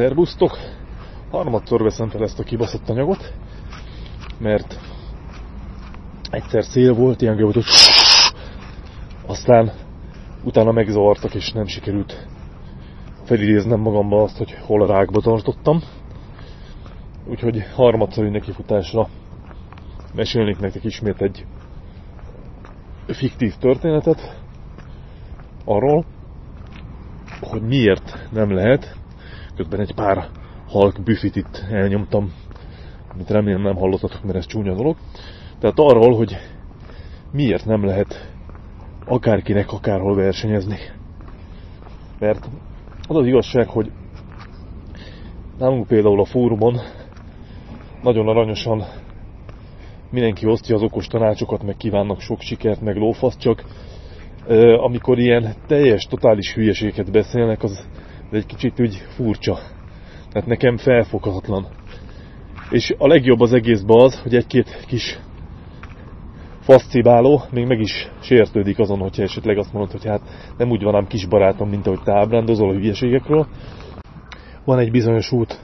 Szerbusztok! Harmadszor veszem fel ezt a kibaszott anyagot, mert egyszer szél volt, ilyen volt, hogy aztán utána megzavartak, és nem sikerült felidéznem magamba azt, hogy hol a rákba tartottam. Úgyhogy harmadszori nekifutásra mesélnék nektek ismét egy fiktív történetet arról, hogy miért nem lehet, közben egy pár halk büfit itt elnyomtam, amit remélem nem hallottatok, mert ez csúnya dolog. Tehát arról, hogy miért nem lehet akárkinek akárhol versenyezni. Mert az az igazság, hogy nálunk például a fórumon nagyon aranyosan mindenki osztja az okos tanácsokat, meg kívánnak sok sikert, meg lófasz, csak amikor ilyen teljes, totális hülyeséget beszélnek, az egy kicsit úgy furcsa. Tehát nekem felfoghatatlan. És a legjobb az egészben az, hogy egy-két kis faszcibáló még meg is sértődik azon, hogyha esetleg azt mondod, hogy hát nem úgy van ám kis barátom, mint ahogy te ábrándozol a hülyeségekről. Van egy bizonyos út,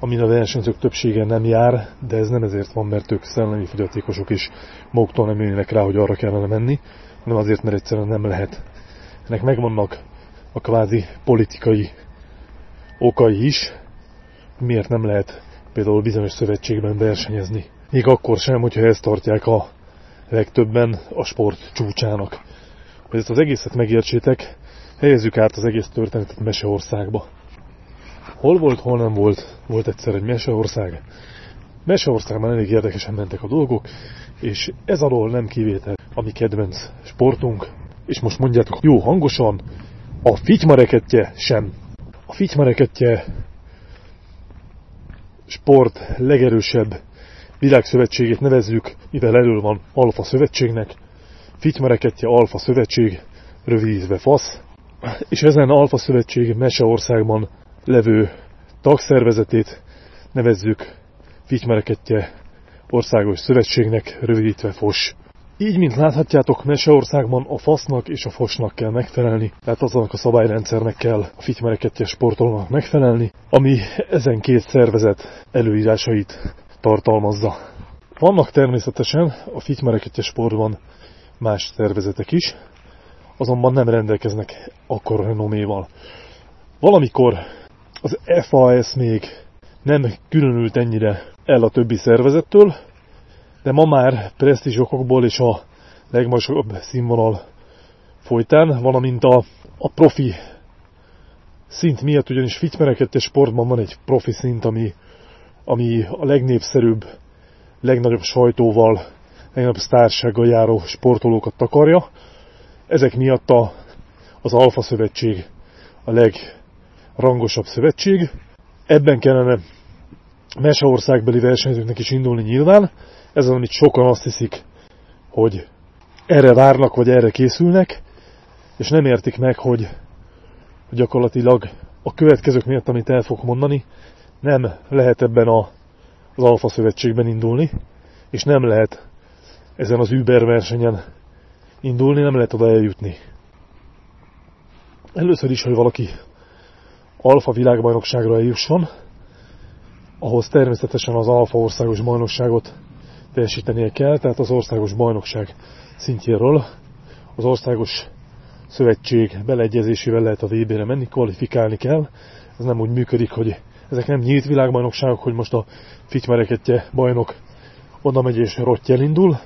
amin a versenyzők többsége nem jár, de ez nem ezért van, mert ők szellemi fogyatékosok is maguktól nem jönnek rá, hogy arra kellene menni, hanem azért, mert egyszerűen nem lehet. Ennek megvannak a kvázi politikai okai is, miért nem lehet például bizonyos szövetségben versenyezni. Még akkor sem, hogyha ezt tartják a legtöbben a sport csúcsának. Hogy ezt az egészet megértsétek, helyezzük át az egész történetet Meseországba. Hol volt, hol nem volt, volt egyszer egy Meseország. Meseországban elég érdekesen mentek a dolgok, és ez alól nem kivétel a mi kedvenc sportunk. És most mondjátok jó hangosan, a fitymareketje sem. A fitymareketje sport legerősebb világszövetségét nevezzük, mivel elől van Alfa Szövetségnek, Fitymareketje Alfa Szövetség, rövidítve FASZ, és ezen Alfa Szövetség Meseországban levő tagszervezetét nevezzük Fitymareketje Országos Szövetségnek, rövidítve FOS. Így, mint láthatjátok, Meseországban a fasznak és a fosnak kell megfelelni, tehát azonnak a szabályrendszernek kell a fitymereketje sportolónak megfelelni, ami ezen két szervezet előírásait tartalmazza. Vannak természetesen a fitymereketje sportban más szervezetek is, azonban nem rendelkeznek akkor renoméval. Valamikor az FAS még nem különült ennyire el a többi szervezettől, de ma már presztízsokokból és a legmagasabb színvonal folytán, valamint a, a profi szint miatt, ugyanis fitymerekedtes sportban van egy profi szint, ami, ami a legnépszerűbb, legnagyobb sajtóval, legnagyobb sztársággal járó sportolókat takarja. Ezek miatt a, az Alfa Szövetség a legrangosabb szövetség. Ebben kellene meseországbeli versenyzőknek is indulni nyilván, ez az, amit sokan azt hiszik, hogy erre várnak, vagy erre készülnek, és nem értik meg, hogy gyakorlatilag a következők miatt, amit el fogok mondani, nem lehet ebben a, az Alfa Szövetségben indulni, és nem lehet ezen az Uber versenyen indulni, nem lehet oda eljutni. Először is, hogy valaki Alfa világbajnokságra eljusson, ahhoz természetesen az Alfa országos bajnokságot teljesítenie kell, tehát az országos bajnokság szintjéről az országos szövetség beleegyezésével lehet a VB-re menni, kvalifikálni kell. Ez nem úgy működik, hogy ezek nem nyílt világbajnokságok, hogy most a fitymereketje bajnok oda megy és rottyel indul,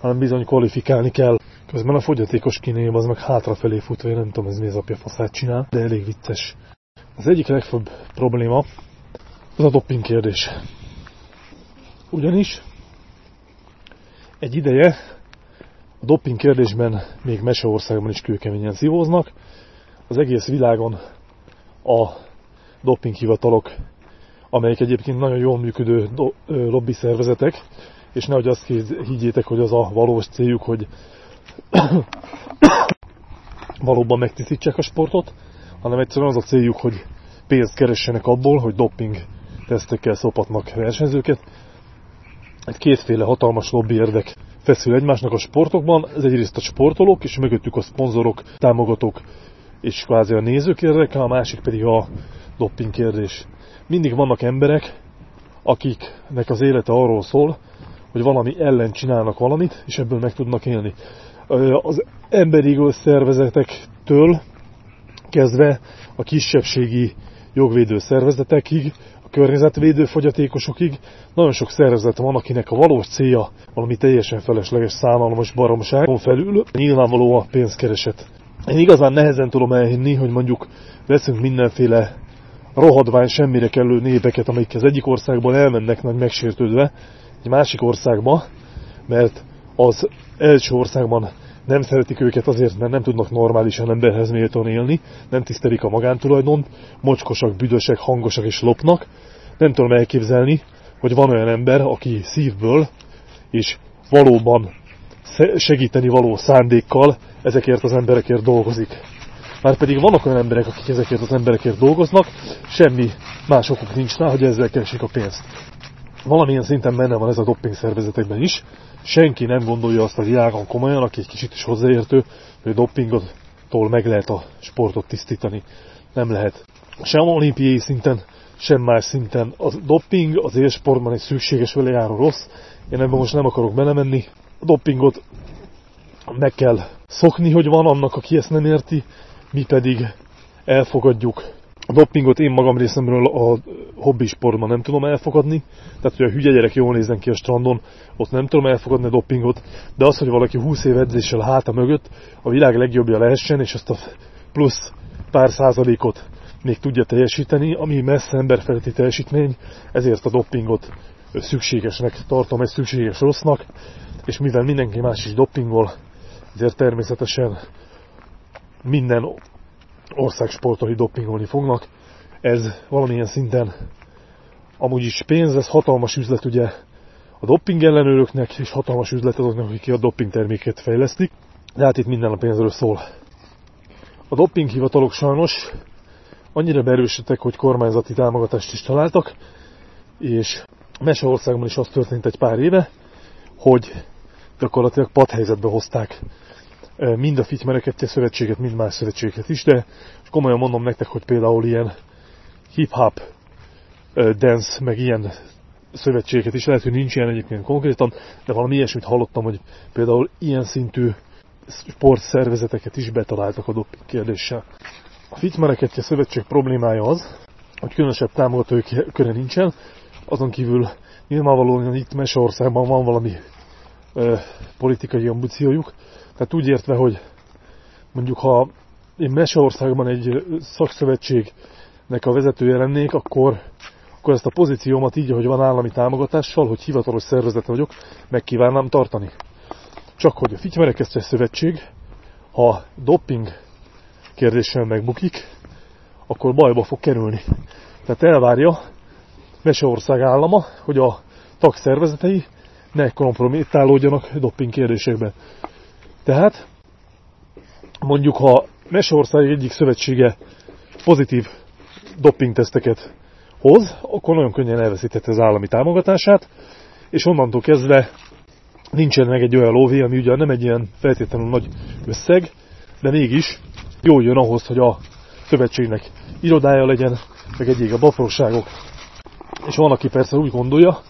hanem bizony kvalifikálni kell. Közben a fogyatékos kinél az meg hátrafelé futva, én nem tudom ez mi az apja faszát csinál, de elég vicces. Az egyik legfőbb probléma az a dopping kérdés. Ugyanis egy ideje a doping kérdésben még Meseországban is kőkeményen szívóznak. Az egész világon a dopinghivatalok, amelyek egyébként nagyon jól működő lobby szervezetek, és nehogy azt higgyétek, hogy az a valós céljuk, hogy valóban megtisztítsák a sportot, hanem egyszerűen az a céljuk, hogy pénzt keressenek abból, hogy doping tesztekkel szopatnak versenyzőket, egy kétféle hatalmas lobby érdek feszül egymásnak a sportokban. Ez egyrészt a sportolók, és mögöttük a szponzorok, támogatók és kvázi a nézők érdeke, a másik pedig a dopping kérdés. Mindig vannak emberek, akiknek az élete arról szól, hogy valami ellen csinálnak valamit, és ebből meg tudnak élni. Az emberi szervezetektől kezdve a kisebbségi jogvédő szervezetekig, környezetvédő fogyatékosokig nagyon sok szervezet van, akinek a valós célja valami teljesen felesleges szánalmas baromságon felül a pénzkereset. Én igazán nehezen tudom elhinni, hogy mondjuk veszünk mindenféle rohadvány semmire kellő népeket, amik az egyik országból elmennek nagy megsértődve egy másik országba, mert az első országban nem szeretik őket azért, mert nem tudnak normálisan emberhez méltón élni, nem tisztelik a magántulajdont, mocskosak, büdösek, hangosak és lopnak. Nem tudom elképzelni, hogy van olyan ember, aki szívből és valóban segíteni való szándékkal ezekért az emberekért dolgozik. Márpedig vannak olyan emberek, akik ezekért az emberekért dolgoznak, semmi más okuk nincs rá, hogy ezzel keresik a pénzt. Valamilyen szinten benne van ez a dopping szervezetekben is. Senki nem gondolja azt a világon komolyan, aki egy kicsit is hozzáértő, hogy a doppingottól meg lehet a sportot tisztítani. Nem lehet. Sem olimpiai szinten, sem más szinten. A dopping az élsportban egy szükséges vele járó rossz. Én ebben most nem akarok belemenni. A doppingot meg kell szokni, hogy van annak, aki ezt nem érti, mi pedig elfogadjuk. A doppingot én magam részemről a hobbi sportban nem tudom elfogadni, tehát hogy a hülye gyerek jól nézzen ki a strandon, ott nem tudom elfogadni a doppingot, de az, hogy valaki 20 év edzéssel háta mögött a világ legjobbja lehessen, és azt a plusz pár százalékot még tudja teljesíteni, ami messze emberfeletti teljesítmény, ezért a doppingot szükségesnek tartom, egy szükséges rossznak, és mivel mindenki más is doppingol, ezért természetesen minden ország sportai doppingolni fognak. Ez valamilyen szinten amúgy is pénz, ez hatalmas üzlet ugye a dopping ellenőröknek, és hatalmas üzlet azoknak, akik a dopping terméket fejlesztik. De hát itt minden a pénzről szól. A dopping hivatalok sajnos annyira beerősödtek, hogy kormányzati támogatást is találtak, és Meseországban is az történt egy pár éve, hogy gyakorlatilag padhelyzetbe hozták mind a Fitymerekettje szövetséget, mind más szövetséget is, de komolyan mondom nektek, hogy például ilyen hip-hop dance, meg ilyen szövetséget is, lehet, hogy nincs ilyen egyébként konkrétan, de valami ilyesmit hallottam, hogy például ilyen szintű sportszervezeteket is betaláltak a doping kérdéssel. A Fitzmerekettje szövetség problémája az, hogy különösebb támogatói köre nincsen, azon kívül nyilvánvalóan itt Meseországban van valami ö, politikai ambíciójuk, tehát úgy értve, hogy mondjuk ha én Meseországban egy szakszövetségnek a vezetője lennék, akkor, akkor ezt a pozíciómat így, hogy van állami támogatással, hogy hivatalos szervezet vagyok, meg kívánnám tartani. Csak hogy a Fitymerekesztes Szövetség, ha doping kérdéssel megbukik, akkor bajba fog kerülni. Tehát elvárja Meseország állama, hogy a tagszervezetei ne kompromittálódjanak doping kérdésekben. Tehát mondjuk, ha Meseország egyik szövetsége pozitív dopingteszteket hoz, akkor nagyon könnyen elveszítette az állami támogatását, és onnantól kezdve nincsen meg egy olyan lóvé, ami ugye nem egy ilyen feltétlenül nagy összeg, de mégis jó jön ahhoz, hogy a szövetségnek irodája legyen, meg egyéb a baforságok. És van, aki persze úgy gondolja,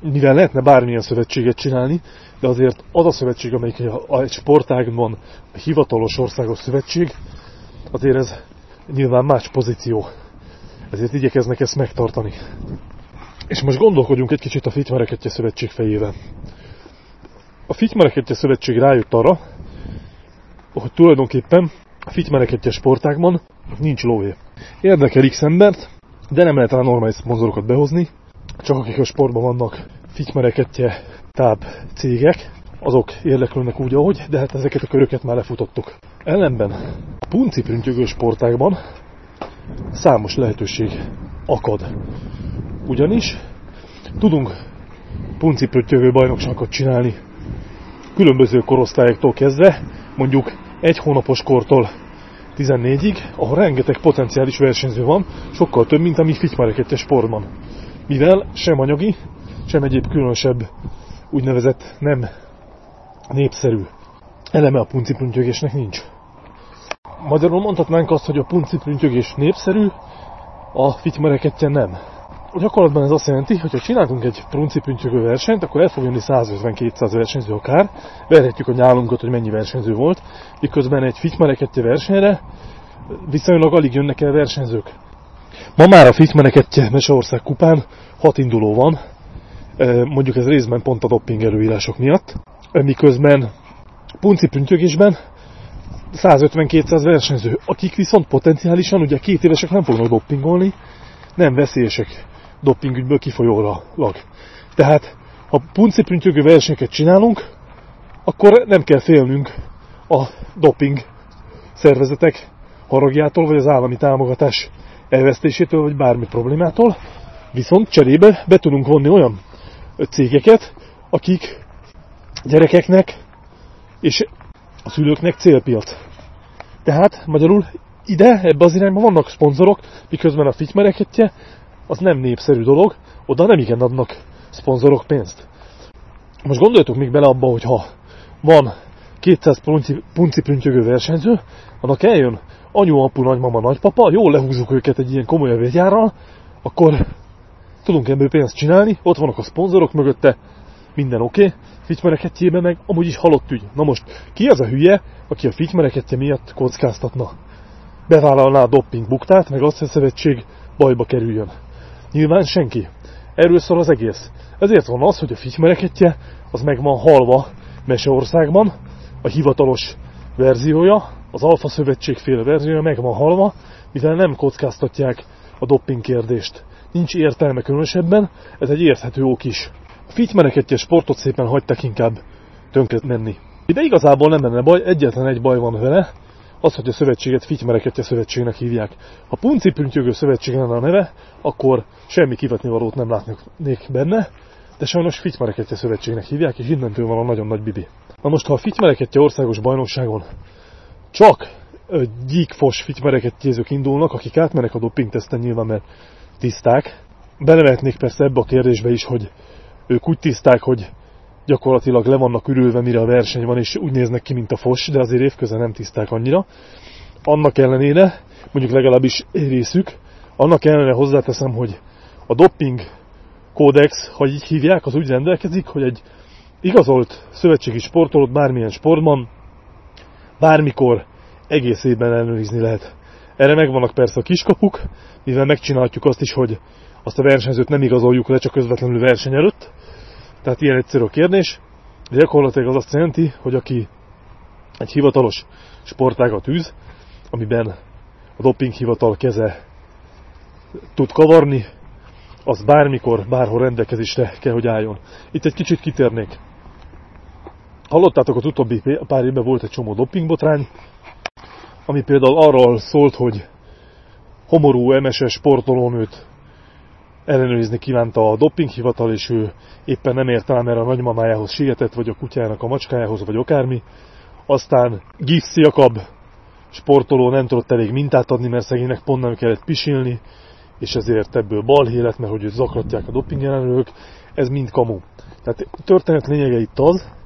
mivel lehetne bármilyen szövetséget csinálni, de azért az a szövetség, amelyik egy sportágban hivatalos országos szövetség, azért ez nyilván más pozíció. Ezért igyekeznek ezt megtartani. És most gondolkodjunk egy kicsit a Fitymareketje Szövetség fejében. A Fitymareketje Szövetség rájött arra, hogy tulajdonképpen a Fitymareketje sportágban nincs lóvé. Érdekel X embert, de nem lehet rá normális szponzorokat behozni, csak akik a sportban vannak fitymereketje táb cégek, azok érdeklődnek úgy, ahogy, de hát ezeket a köröket már lefutottuk. Ellenben a punciprüntyögő sportágban számos lehetőség akad. Ugyanis tudunk punciprüntyögő bajnokságot csinálni különböző korosztályoktól kezdve, mondjuk egy hónapos kortól 14-ig, ahol rengeteg potenciális versenyző van, sokkal több, mint a mi fitymareketje sportban mivel sem anyagi, sem egyéb különösebb úgynevezett nem népszerű eleme a punciprüntyögésnek nincs. Magyarul mondhatnánk azt, hogy a punciprüntyögés népszerű, a fitymerekettje nem. Gyakorlatban ez azt jelenti, hogy ha csinálunk egy principüntyögő versenyt, akkor el fog jönni 150-200 versenyző akár, verhetjük a nyálunkat, hogy mennyi versenyző volt, miközben egy fitymerekettje versenyre viszonylag alig jönnek el versenyzők. Ma már a fitymerekettje Meseország kupán hat induló van, mondjuk ez részben pont a dopping előírások miatt, miközben puncipüntyögésben 150-200 versenyző, akik viszont potenciálisan, ugye két évesek nem fognak doppingolni, nem veszélyesek dopingügyből kifolyólag. Tehát, ha puncipüntyögő versenyeket csinálunk, akkor nem kell félnünk a doping szervezetek haragjától, vagy az állami támogatás elvesztésétől, vagy bármi problémától. Viszont cserébe be tudunk vonni olyan cégeket, akik gyerekeknek és a szülőknek célpiac. Tehát magyarul ide, ebbe az irányba vannak szponzorok, miközben a fitymereketje az nem népszerű dolog, oda nem igen adnak szponzorok pénzt. Most gondoljatok még bele abba, hogy ha van 200 punci, punci versenyző, annak eljön anyu, apu, nagymama, nagypapa, jól lehúzzuk őket egy ilyen komoly vegyárral, akkor tudunk ebből pénzt csinálni, ott vannak a szponzorok mögötte, minden oké, okay, fitymerekettjében meg amúgy is halott ügy. Na most, ki az a hülye, aki a fitymerekettje miatt kockáztatna? Bevállalná a dopping buktát, meg azt, hogy a szövetség bajba kerüljön. Nyilván senki. Erről szól az egész. Ezért van az, hogy a fitymerekettje az meg van halva Meseországban, a hivatalos verziója, az Alfa Szövetség féle verziója meg van halva, mivel nem kockáztatják a dopping kérdést. Nincs értelme különösebben, ez egy érthető ok is. A fitymerekettje sportot szépen hagytak inkább tönkret menni. De igazából nem lenne baj, egyetlen egy baj van vele, az, hogy a szövetséget fitymerekettje szövetségnek hívják. Ha punci püntyögő szövetség lenne a neve, akkor semmi kivetnivalót nem látnék benne, de sajnos fitymerekettje szövetségnek hívják, és innentől van a nagyon nagy bibi. Na most, ha a fitymerekettje országos bajnokságon csak gyíkfos fitymerekettjézők indulnak, akik átmennek a dopingteszten nyilván, mert tiszták, belevetnék persze ebbe a kérdésbe is, hogy ők úgy tiszták, hogy gyakorlatilag le vannak ürülve, mire a verseny van, és úgy néznek ki, mint a fos, de azért évközel nem tiszták annyira. Annak ellenére, mondjuk legalábbis részük, annak ellenére hozzáteszem, hogy a doping kódex, ha így hívják, az úgy rendelkezik, hogy egy igazolt szövetségi sportolót bármilyen sportban, bármikor egész évben ellenőrizni lehet. Erre megvannak persze a kiskapuk, mivel megcsinálhatjuk azt is, hogy azt a versenyzőt nem igazoljuk le csak közvetlenül verseny előtt, tehát ilyen egyszerű a kérdés. De gyakorlatilag az azt jelenti, hogy aki egy hivatalos sportágat űz, amiben a doping hivatal keze tud kavarni, az bármikor, bárhol rendelkezésre kell, hogy álljon. Itt egy kicsit kitérnék. Hallottátok, az utóbbi pár évben volt egy csomó dopingbotrány, ami például arról szólt, hogy homorú MSS sportolónőt ellenőrizni kívánta a dopinghivatal, és ő éppen nem ért el, mert a nagymamájához sietett, vagy a kutyának a macskájához, vagy akármi. Aztán Gifsz Jakab sportoló nem tudott elég mintát adni, mert szegénynek pont nem kellett pisilni, és ezért ebből balhé lett, mert hogy őt zaklatják a doping ellenőrök. Ez mind kamu. Tehát történet lényege itt az,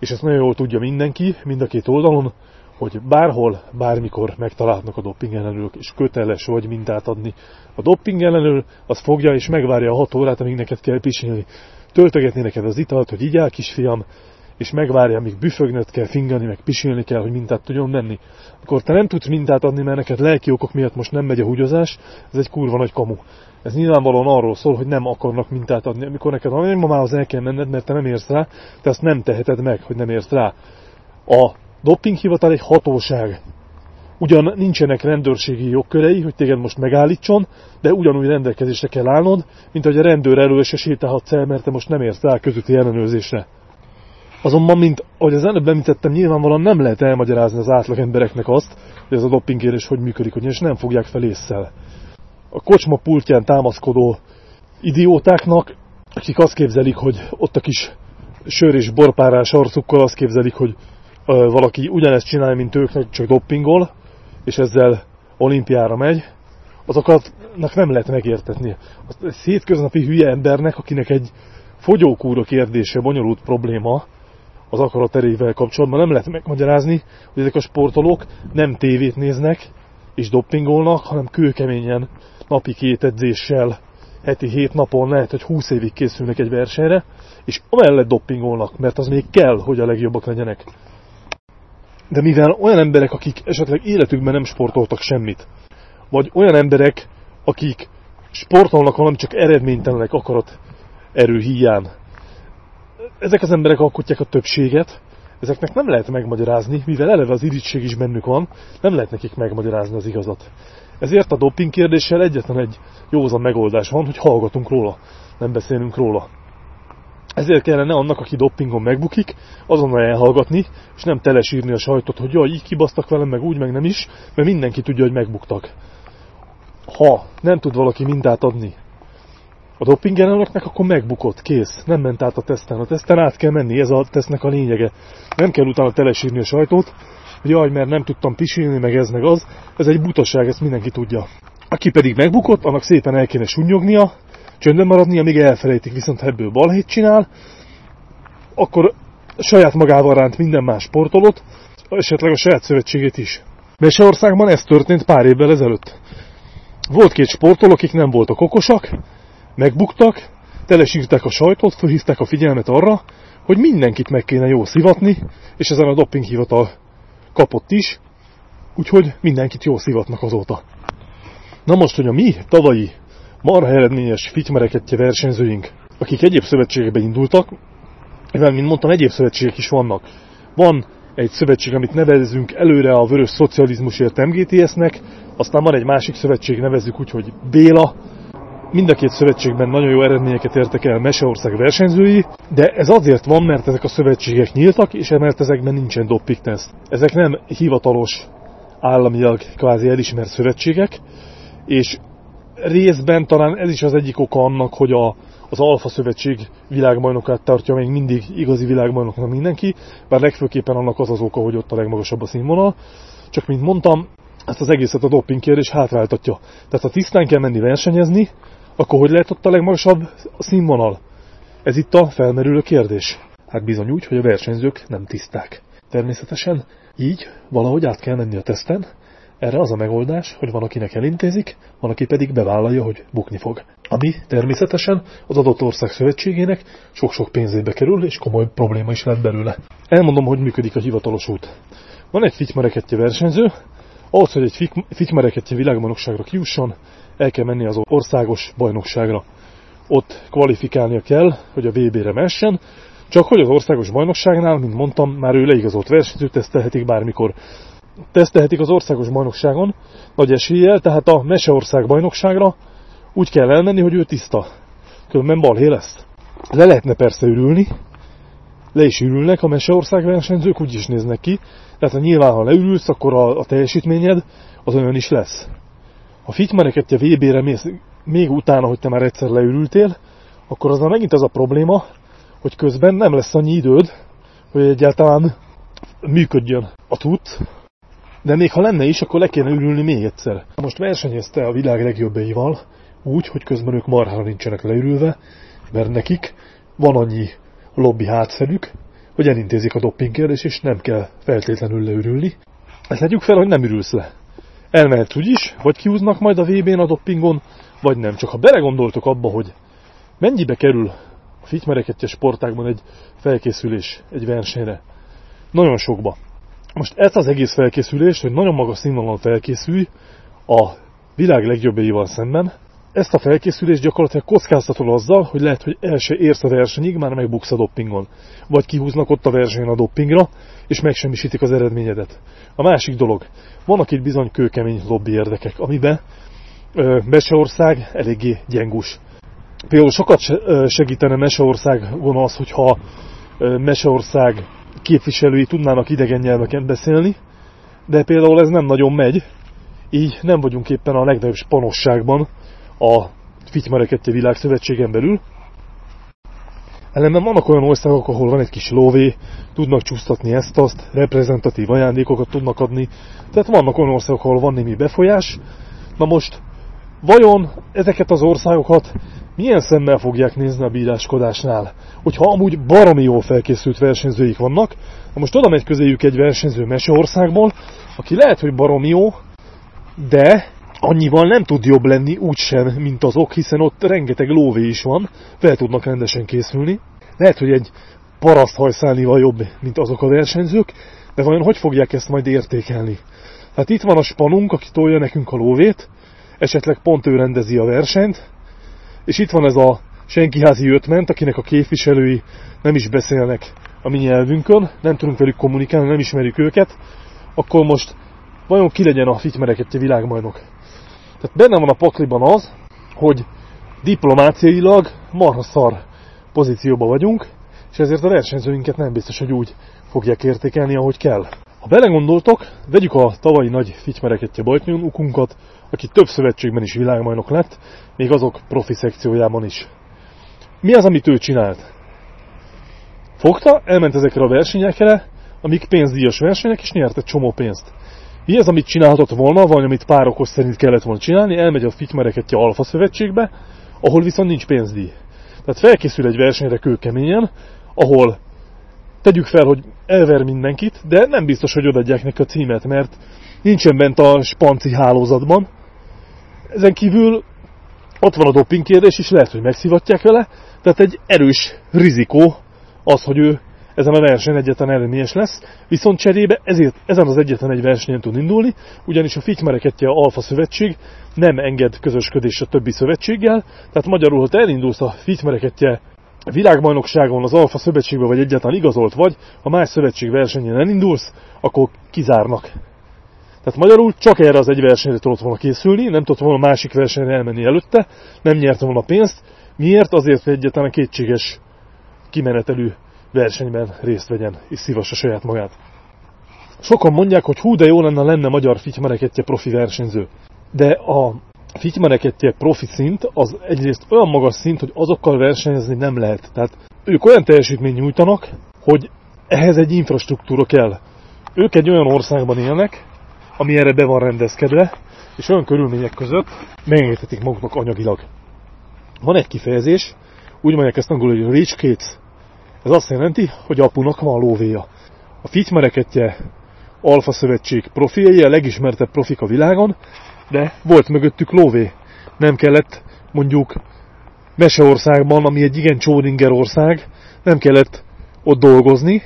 és ezt nagyon jól tudja mindenki, mind a két oldalon, hogy bárhol, bármikor megtalálnak a dopping ellenőrök, és köteles vagy mintát adni. A dopping ellenőr az fogja és megvárja a hat órát, amíg neked kell pisilni. Töltögetni neked az italt, hogy igyál kisfiam, és megvárja, amíg büfögnöd kell, fingani, meg pisilni kell, hogy mintát tudjon menni. Akkor te nem tudsz mintát adni, mert neked lelki okok miatt most nem megy a húgyozás, ez egy kurva nagy kamu. Ez nyilvánvalóan arról szól, hogy nem akarnak mintát adni. Amikor neked a mamához el kell menned, mert te nem érsz rá, te azt nem teheted meg, hogy nem érsz rá. A dopinghivatal egy hatóság. Ugyan nincsenek rendőrségi jogkörei, hogy téged most megállítson, de ugyanúgy rendelkezésre kell állnod, mint hogy a rendőr elől se sétálhatsz el, mert te most nem érsz rá közötti ellenőrzésre. Azonban, mint ahogy az előbb említettem, nyilvánvalóan nem lehet elmagyarázni az átlag embereknek azt, hogy ez a dopingérés hogy működik, ugyanis nem fogják fel észszel. A kocsma pultján támaszkodó idiótáknak, akik azt képzelik, hogy ott a kis sör és borpárás arcukkal azt képzelik, hogy valaki ugyanezt csinál, mint ők, csak doppingol, és ezzel olimpiára megy, azokatnak nem lehet megértetni. A szétköznapi hülye embernek, akinek egy fogyókúra kérdése, bonyolult probléma az akaraterével kapcsolatban, nem lehet megmagyarázni, hogy ezek a sportolók nem tévét néznek és doppingolnak, hanem kőkeményen napi két edzéssel, heti hét napon lehet, hogy 20 évig készülnek egy versenyre, és amellett doppingolnak, mert az még kell, hogy a legjobbak legyenek. De mivel olyan emberek, akik esetleg életükben nem sportoltak semmit, vagy olyan emberek, akik sportolnak valami csak eredménytelenek akarat erő hiány, ezek az emberek alkotják a többséget, ezeknek nem lehet megmagyarázni, mivel eleve az irítség is bennük van, nem lehet nekik megmagyarázni az igazat. Ezért a doping kérdéssel egyetlen egy józan megoldás van, hogy hallgatunk róla, nem beszélünk róla. Ezért kellene annak, aki doppingon megbukik, azonnal elhallgatni, és nem telesírni a sajtot, hogy jaj, így kibasztak velem, meg úgy, meg nem is, mert mindenki tudja, hogy megbuktak. Ha nem tud valaki mintát adni a dopingelőnöknek, akkor megbukott, kész. Nem ment át a teszten. A teszten át kell menni, ez a tesznek a lényege. Nem kell utána telesírni a sajtót, hogy jaj, mert nem tudtam pisilni, meg ez meg az. Ez egy butaság, ezt mindenki tudja. Aki pedig megbukott, annak szépen el kéne sunyognia, csöndben maradnia, amíg elfelejtik, viszont ebből balhét csinál, akkor saját magával ránt minden más sportolót, esetleg a saját szövetségét is. Meseországban ez történt pár évvel ezelőtt. Volt két sportoló, akik nem voltak okosak, megbuktak, telesírták a sajtót, fölhívták a figyelmet arra, hogy mindenkit meg kéne jó szivatni, és ezen a dopinghivatal kapott is, úgyhogy mindenkit jó szivatnak azóta. Na most, hogy a mi tavalyi marha eredményes fitymerekettje versenyzőink, akik egyéb szövetségekbe indultak, mivel, mint mondtam, egyéb szövetségek is vannak. Van egy szövetség, amit nevezünk előre a vörös szocializmusért MGTS-nek, aztán van egy másik szövetség, nevezzük úgy, hogy Béla, Mind a két szövetségben nagyon jó eredményeket értek el Meseország versenyzői, de ez azért van, mert ezek a szövetségek nyíltak, és mert ezekben nincsen doping teszt. Ezek nem hivatalos, államilag kvázi elismert szövetségek, és részben talán ez is az egyik oka annak, hogy a, az Alfa Szövetség világbajnokát tartja még mindig igazi világbajnoknak mindenki, bár legfőképpen annak az az oka, hogy ott a legmagasabb a színvonal. Csak mint mondtam, ezt az egészet a doping kérdés hátráltatja. Tehát ha tisztán kell menni versenyezni, akkor hogy lehet ott a legmagasabb színvonal? Ez itt a felmerülő kérdés. Hát bizony úgy, hogy a versenyzők nem tiszták. Természetesen így valahogy át kell menni a teszten, erre az a megoldás, hogy van, akinek elintézik, van, aki pedig bevállalja, hogy bukni fog. Ami természetesen az adott ország szövetségének sok-sok pénzébe kerül, és komoly probléma is lett belőle. Elmondom, hogy működik a hivatalos út. Van egy fitymarekettje versenyző, ahhoz, hogy egy fitymarekettje világbajnokságra kiusson, el kell menni az országos bajnokságra. Ott kvalifikálnia kell, hogy a VB-re messen, csak hogy az országos bajnokságnál, mint mondtam, már ő leigazolt versenyző, tesztelhetik bármikor. Tesztelhetik az országos bajnokságon, nagy eséllyel, tehát a Meseország bajnokságra úgy kell elmenni, hogy ő tiszta. Különben balhé lesz. Le lehetne persze ürülni, le is ürülnek a Meseország versenyzők, úgy is néznek ki, tehát ha nyilván ha leürülsz, akkor a, a teljesítményed az olyan is lesz. Ha Fittmareketje VB-re mész még utána, hogy te már egyszer leürültél, akkor az megint az a probléma, hogy közben nem lesz annyi időd, hogy egyáltalán működjön a tut, de még ha lenne is, akkor le kéne ürülni még egyszer. Most versenyezte a világ legjobbjaival, úgy, hogy közben ők marhára nincsenek leürülve, mert nekik van annyi lobby hátszerük, hogy elintézik a dopping és nem kell feltétlenül leürülni. Ezt legyük fel, hogy nem ürülsz le elmehet úgyis, vagy kiúznak majd a VB-n a doppingon, vagy nem. Csak ha belegondoltok abba, hogy mennyibe kerül a fitymerekettje sportákban egy felkészülés egy versenyre. Nagyon sokba. Most ezt az egész felkészülést, hogy nagyon magas színvonalon felkészülj a világ legjobbjaival szemben, ezt a felkészülést gyakorlatilag kockáztatod azzal, hogy lehet, hogy el se érsz a versenyig, már megbuksz a doppingon. Vagy kihúznak ott a versenyen a doppingra, és megsemmisítik az eredményedet. A másik dolog, vannak itt bizony kőkemény lobby érdekek, amiben Meseország eléggé gyengus. Például sokat segítene Meseországon az, hogyha Meseország képviselői tudnának idegen nyelveken beszélni, de például ez nem nagyon megy, így nem vagyunk éppen a legnagyobb spanosságban a Fitymarekettje Világszövetségen belül. Ellenben vannak olyan országok, ahol van egy kis lóvé, tudnak csúsztatni ezt-azt, reprezentatív ajándékokat tudnak adni, tehát vannak olyan országok, ahol van némi befolyás. Na most, vajon ezeket az országokat milyen szemmel fogják nézni a bíráskodásnál? Hogyha amúgy baromi jól felkészült versenyzőik vannak, na most oda megy közéjük egy versenyző Meseországból, aki lehet, hogy baromi jó, de annyival nem tud jobb lenni úgysem, mint azok, hiszen ott rengeteg lóvé is van, fel tudnak rendesen készülni. Lehet, hogy egy paraszthajszálnival jobb, mint azok a versenyzők, de vajon hogy fogják ezt majd értékelni? Hát itt van a spanunk, aki tolja nekünk a lóvét, esetleg pont ő rendezi a versenyt, és itt van ez a senkiházi ötment, akinek a képviselői nem is beszélnek a mi nyelvünkön, nem tudunk velük kommunikálni, nem ismerjük őket, akkor most vajon ki legyen a fitymerekettje világmajnok? Tehát benne van a pakliban az, hogy diplomáciailag marha szar pozícióban vagyunk, és ezért a versenyzőinket nem biztos, hogy úgy fogják értékelni, ahogy kell. Ha belegondoltok, vegyük a tavalyi nagy fitymerekettje Bajtnyún ukunkat, aki több szövetségben is világmajnok lett, még azok profi szekciójában is. Mi az, amit ő csinált? Fogta, elment ezekre a versenyekre, amik pénzdíjas versenyek, és nyert egy csomó pénzt. Mi az, amit csinálhatott volna, vagy amit pár okos szerint kellett volna csinálni, elmegy a fitymerekettje Alfa Szövetségbe, ahol viszont nincs pénzdíj. Tehát felkészül egy versenyre kőkeményen, ahol tegyük fel, hogy elver mindenkit, de nem biztos, hogy odaadják neki a címet, mert nincsen bent a spanci hálózatban. Ezen kívül ott van a doping kérdés is, lehet, hogy megszivatják vele, tehát egy erős rizikó az, hogy ő ezen a versenyen egyetlen eredményes lesz, viszont cserébe ezért, ezen az egyetlen egy versenyen tud indulni, ugyanis a Fitymerekettje Alfa Szövetség nem enged közösködés a többi szövetséggel, tehát magyarul, ha te elindulsz a Fitymerekettje világbajnokságon az Alfa Szövetségbe vagy egyáltalán igazolt vagy, ha más szövetség versenyen elindulsz, akkor kizárnak. Tehát magyarul csak erre az egy versenyre tudott volna készülni, nem tudott volna másik versenyre elmenni előtte, nem nyert volna pénzt. Miért? Azért, hogy egyáltalán kétséges kimenetelű versenyben részt vegyen, és szívassa saját magát. Sokan mondják, hogy hú, de jó lenne, lenne magyar fitymerekettje profi versenyző. De a fitymerekettje profi szint az egyrészt olyan magas szint, hogy azokkal versenyezni nem lehet. Tehát ők olyan teljesítményt nyújtanak, hogy ehhez egy infrastruktúra kell. Ők egy olyan országban élnek, ami erre be van rendezkedve, és olyan körülmények között megengedhetik maguknak anyagilag. Van egy kifejezés, úgy mondják ezt angolul, hogy rich kids, ez azt jelenti, hogy apunak van lóvéja. A Fitymerekettje Alfa Szövetség profiai, a legismertebb profik a világon, de volt mögöttük lóvé. Nem kellett mondjuk Meseországban, ami egy igen Csóringer ország, nem kellett ott dolgozni,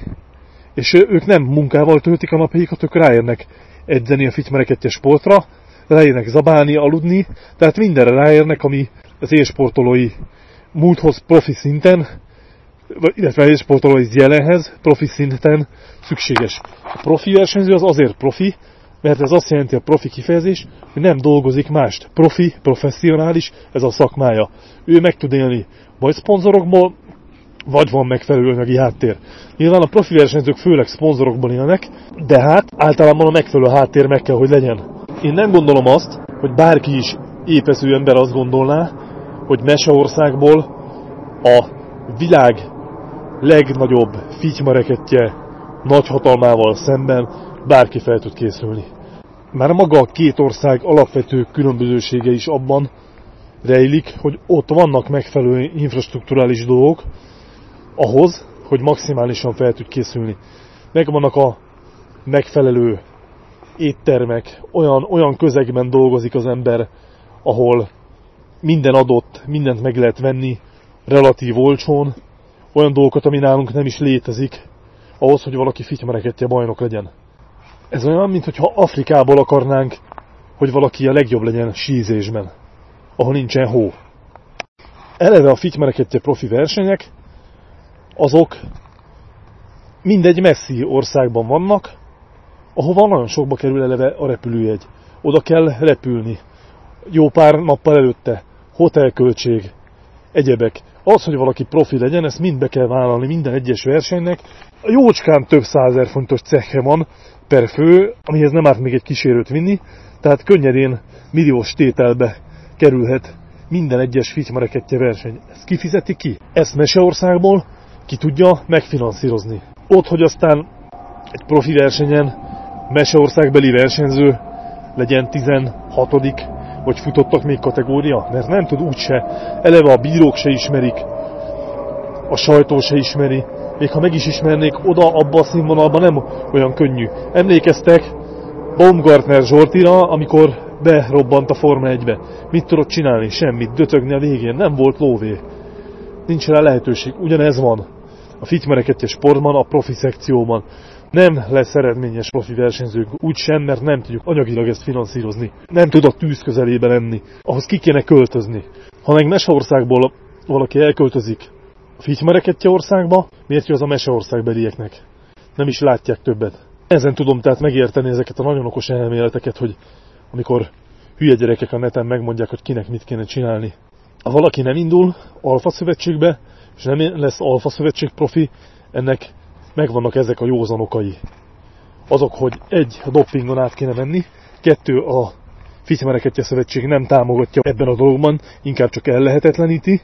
és ők nem munkával töltik a napjaikat, ők ráérnek edzeni a fitymerekettje sportra, ráérnek zabálni, aludni, tehát mindenre ráérnek, ami az élsportolói múlthoz profi szinten illetve sportolói jelenhez profi szinten szükséges. A profi versenyző az azért profi, mert ez azt jelenti a profi kifejezés, hogy nem dolgozik mást. Profi, professzionális, ez a szakmája. Ő meg tud élni vagy szponzorokból, vagy van megfelelő anyagi háttér. Nyilván a profi versenyzők főleg szponzorokból élnek, de hát általában a megfelelő háttér meg kell, hogy legyen. Én nem gondolom azt, hogy bárki is épesző ember azt gondolná, hogy Meseországból a világ legnagyobb fitymarekettje nagy hatalmával szemben bárki fel tud készülni. Már maga a két ország alapvető különbözősége is abban rejlik, hogy ott vannak megfelelő infrastruktúrális dolgok ahhoz, hogy maximálisan fel tud készülni. Megvannak a megfelelő éttermek, olyan, olyan közegben dolgozik az ember, ahol minden adott, mindent meg lehet venni relatív olcsón, olyan dolgokat, ami nálunk nem is létezik, ahhoz, hogy valaki fitymerekettje bajnok legyen. Ez olyan, mintha Afrikából akarnánk, hogy valaki a legjobb legyen sízésben, ahol nincsen hó. Eleve a fitymerekettje profi versenyek, azok mindegy messzi országban vannak, ahova nagyon sokba kerül eleve a repülőjegy. Oda kell repülni. Jó pár nappal előtte. Hotelköltség, egyebek. Az, hogy valaki profi legyen, ezt mind be kell vállalni minden egyes versenynek. A jócskán több százer fontos cehe van per fő, amihez nem árt még egy kísérőt vinni, tehát könnyedén milliós tételbe kerülhet minden egyes fitymarekettje verseny. Ezt kifizeti ki? Ezt Meseországból ki tudja megfinanszírozni. Ott, hogy aztán egy profi versenyen Meseországbeli versenyző legyen 16 vagy futottak még kategória? Mert nem tud úgyse. Eleve a bírók se ismerik, a sajtó se ismeri. Még ha meg is ismernék, oda abba a színvonalban nem olyan könnyű. Emlékeztek Baumgartner Zsoltira, amikor berobbant a Forma 1-be. Mit tudott csinálni? Semmit. Dötögni a végén. Nem volt lóvé. Nincs rá lehetőség. Ugyanez van a fitymerekettje sportban, a profi szekcióban. Nem lesz eredményes profi versenyzők, úgy sem, mert nem tudjuk anyagilag ezt finanszírozni. Nem tud a tűz közelébe lenni. Ahhoz ki kéne költözni. Ha meg Meseországból valaki elköltözik a fitymerekettje országba, miért jó az a Meseországbelieknek? Nem is látják többet. Ezen tudom tehát megérteni ezeket a nagyon okos elméleteket, hogy amikor hülye gyerekek a neten megmondják, hogy kinek mit kéne csinálni. Ha valaki nem indul alfa szövetségbe, és nem lesz alfa szövetség profi, ennek megvannak ezek a józanokai. Azok, hogy egy, a doppingon át kéne menni, kettő, a Fitymereketje Szövetség nem támogatja ebben a dologban, inkább csak ellehetetleníti.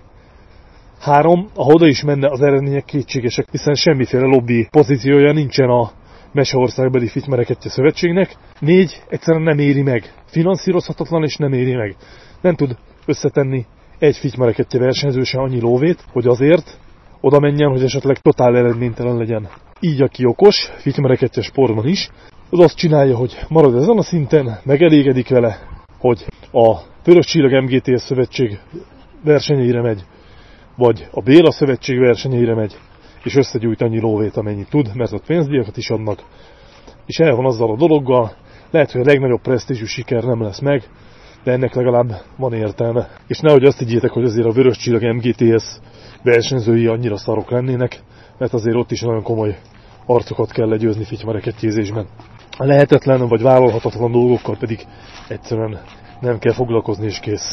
Három, a oda is menne az eredmények kétségesek, hiszen semmiféle lobby pozíciója nincsen a Meseországbeli Fitymereketje Szövetségnek. Négy, egyszerűen nem éri meg. Finanszírozhatatlan és nem éri meg. Nem tud összetenni egy fitymerekettje versenyző se annyi lóvét, hogy azért oda menjen, hogy esetleg totál eredménytelen legyen. Így aki okos, fitymerekettje sportban is, az azt csinálja, hogy marad ezen a szinten, megelégedik vele, hogy a Vörös Csillag MGTS Szövetség versenyeire megy, vagy a Béla Szövetség versenyeire megy, és összegyújt annyi lóvét, amennyit tud, mert ott pénzdíjakat is adnak, és el van azzal a dologgal, lehet, hogy a legnagyobb presztízsű siker nem lesz meg, de ennek legalább van értelme. És nehogy azt higgyétek, hogy azért a Vörös Csillag MGTS versenyzői annyira szarok lennének, mert azért ott is nagyon komoly arcokat kell legyőzni fitymareketjézésben. A lehetetlen vagy vállalhatatlan dolgokkal pedig egyszerűen nem kell foglalkozni és kész.